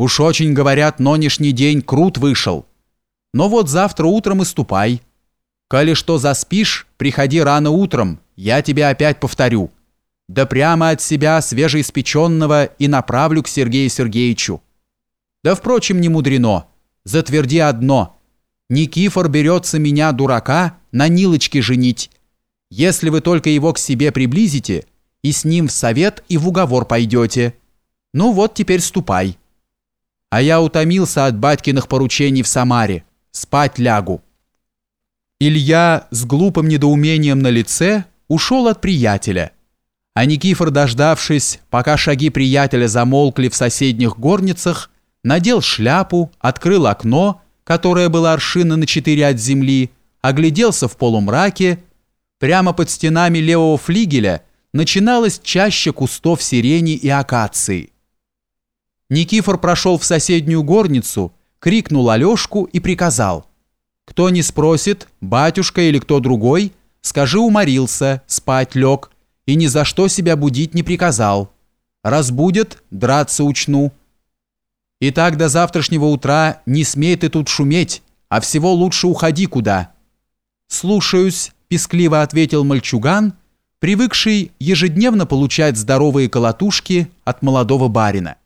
Уж очень, говорят, нынешний день крут вышел. Но вот завтра утром и ступай. Коли что заспишь, приходи рано утром, я тебе опять повторю. Да прямо от себя свежеиспеченного и направлю к Сергею Сергеевичу. Да, впрочем, не мудрено. Затверди одно. Никифор берется меня, дурака, на Нилочке женить. Если вы только его к себе приблизите, и с ним в совет и в уговор пойдете. Ну вот теперь ступай. А я утомился от батькиных поручений в Самаре. Спать лягу. Илья с глупым недоумением на лице ушел от приятеля. А Никифор, дождавшись, пока шаги приятеля замолкли в соседних горницах, надел шляпу, открыл окно, которое было аршина на четыре от земли, огляделся в полумраке. Прямо под стенами левого флигеля начиналось чаще кустов сирени и акации. Никифор прошел в соседнюю горницу, крикнул Алешку и приказал. «Кто не спросит, батюшка или кто другой, скажи уморился, спать лег, и ни за что себя будить не приказал. Разбудят, драться учну». И так до завтрашнего утра не смей ты тут шуметь, а всего лучше уходи куда». «Слушаюсь», – пескливо ответил мальчуган, привыкший ежедневно получать здоровые колотушки от молодого барина.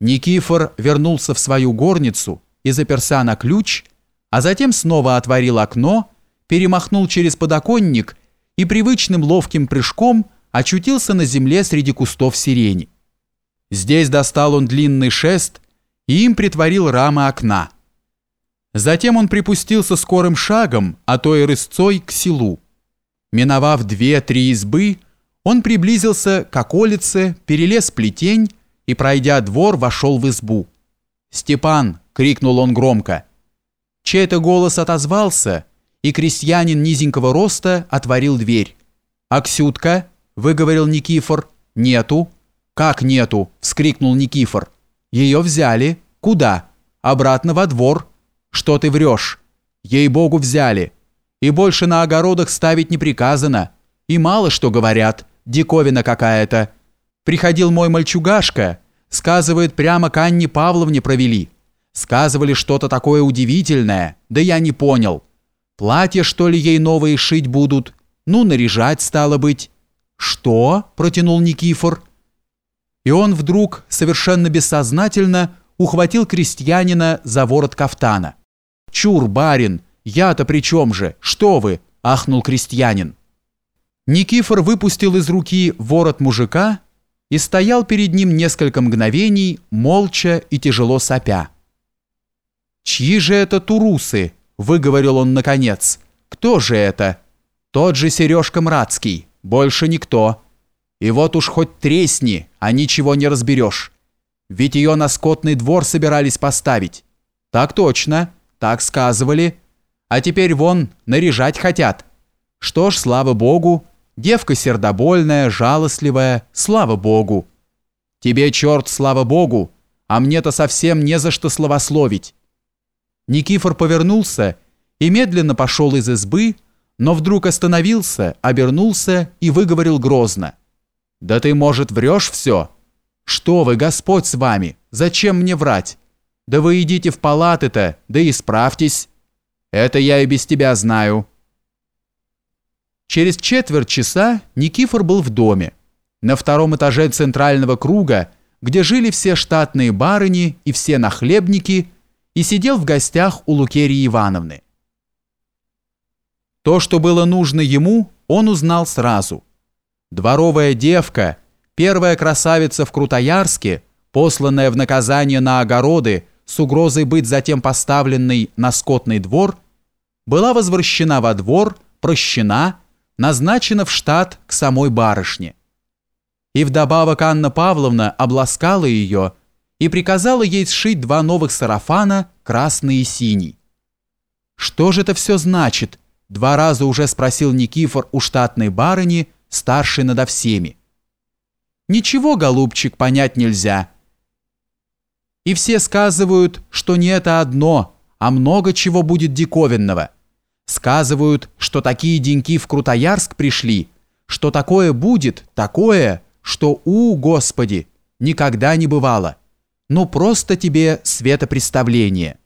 Никифор вернулся в свою горницу и заперся на ключ, а затем снова отворил окно, перемахнул через подоконник и привычным ловким прыжком очутился на земле среди кустов сирени. Здесь достал он длинный шест и им притворил рамы окна. Затем он припустился скорым шагом, а то и рысцой, к селу. Миновав две-три избы, он приблизился к околице, перелез плетень и, пройдя двор, вошел в избу. «Степан!» — крикнул он громко. Чей-то голос отозвался, и крестьянин низенького роста отворил дверь. «Аксютка?» — выговорил Никифор. «Нету». «Как нету?» – вскрикнул Никифор. «Ее взяли. Куда? Обратно во двор. Что ты врешь? Ей-богу взяли. И больше на огородах ставить не приказано. И мало что говорят. Диковина какая-то. Приходил мой мальчугашка. Сказывает, прямо к Анне Павловне провели. Сказывали что-то такое удивительное. Да я не понял. Платье, что ли, ей новые шить будут? Ну, наряжать стало быть». «Что?» – протянул Никифор и он вдруг, совершенно бессознательно, ухватил крестьянина за ворот кафтана. «Чур, барин, я-то при чем же? Что вы?» – ахнул крестьянин. Никифор выпустил из руки ворот мужика и стоял перед ним несколько мгновений, молча и тяжело сопя. «Чьи же это турусы?» – выговорил он наконец. «Кто же это?» «Тот же Сережка Мрацкий, больше никто». И вот уж хоть тресни, а ничего не разберешь. Ведь ее на скотный двор собирались поставить. Так точно, так сказывали. А теперь вон, наряжать хотят. Что ж, слава богу, девка сердобольная, жалостливая, слава богу. Тебе, черт, слава богу, а мне-то совсем не за что словословить. Никифор повернулся и медленно пошел из избы, но вдруг остановился, обернулся и выговорил грозно. «Да ты, может, врешь все? Что вы, Господь с вами? Зачем мне врать? Да вы идите в палаты-то, да исправьтесь. Это я и без тебя знаю». Через четверть часа Никифор был в доме, на втором этаже центрального круга, где жили все штатные барыни и все нахлебники, и сидел в гостях у Лукерии Ивановны. То, что было нужно ему, он узнал сразу – Дворовая девка, первая красавица в Крутоярске, посланная в наказание на огороды с угрозой быть затем поставленной на скотный двор, была возвращена во двор, прощена, назначена в штат к самой барышне. И вдобавок Анна Павловна обласкала ее и приказала ей сшить два новых сарафана, красный и синий. «Что же это все значит?» – два раза уже спросил Никифор у штатной барыни – старший надо всеми. Ничего, голубчик, понять нельзя. И все сказывают, что не это одно, а много чего будет диковинного. Сказывают, что такие деньки в Крутоярск пришли, что такое будет, такое, что, у, Господи, никогда не бывало. ну просто тебе светопреставление.